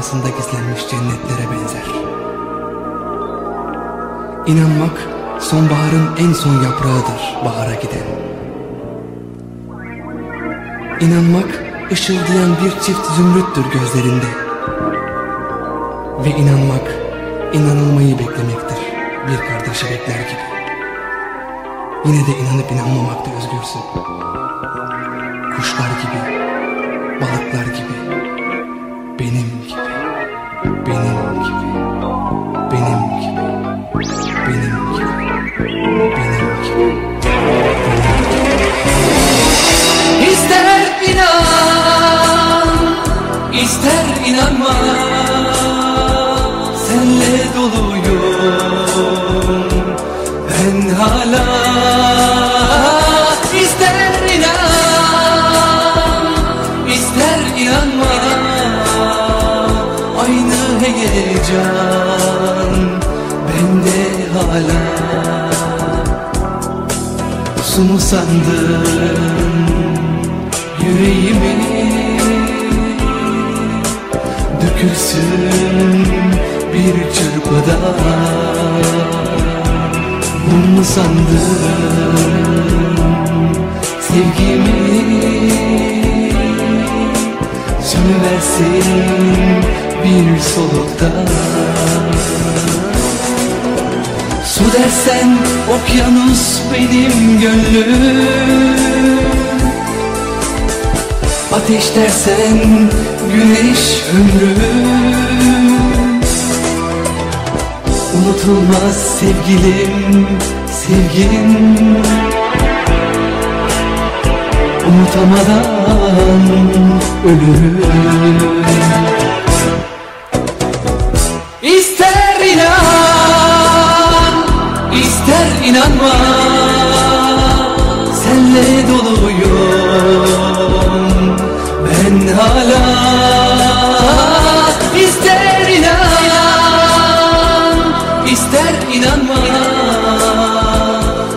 arkasında gizlenmiş cennetlere benzer. İnanmak sonbaharın en son yaprağıdır bahara giden. İnanmak ışıldayan bir çift zümrüttür gözlerinde. Ve inanmak inanılmayı beklemektir bir kardeşi bekler gibi. Yine de inanıp inanmamakta özgürsün. Kuşlar gibi, balıklar gibi, benim gibi, benim gibi, benim gibi, benim gibi, benim gibi. İster inan, ister inanma Senle doluyum. Ben hala Aynı heyecan. Bende hala Su mu sandın yüreğimi Dökülsün bir çırpıda. Mum mu sandın? Sevgimi Sönüversin bir solukta. Su dersen okyanus benim gönlüm. Ateş dersen güneş ömrüm. Unutulmaz sevgilim, sevgim Unutamadan ölürüm inanma Senle doluyum. Ben hala İster inan, ister inanma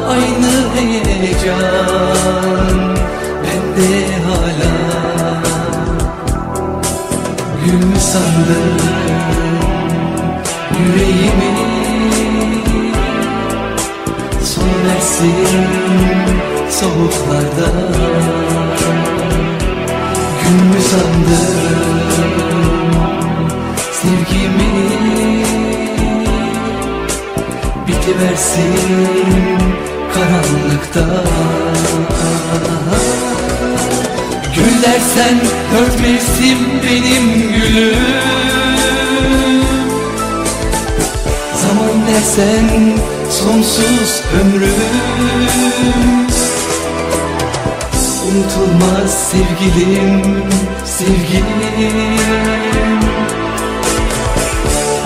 Aynı heyecan. Bende hala Gül mü sandın yüreğimi Son versin soğuklarda. Gün mü sandın sevgimi Bitiversin karanlıkta. Gül dersen dört mevsim benim gülüm. Zaman dersen sonsuz ömrüm. Unutulmaz sevgilim, sevgilim.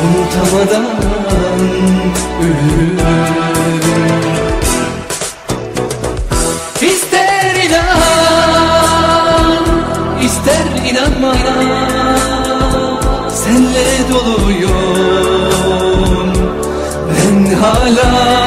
Unutamadan ölürüm ben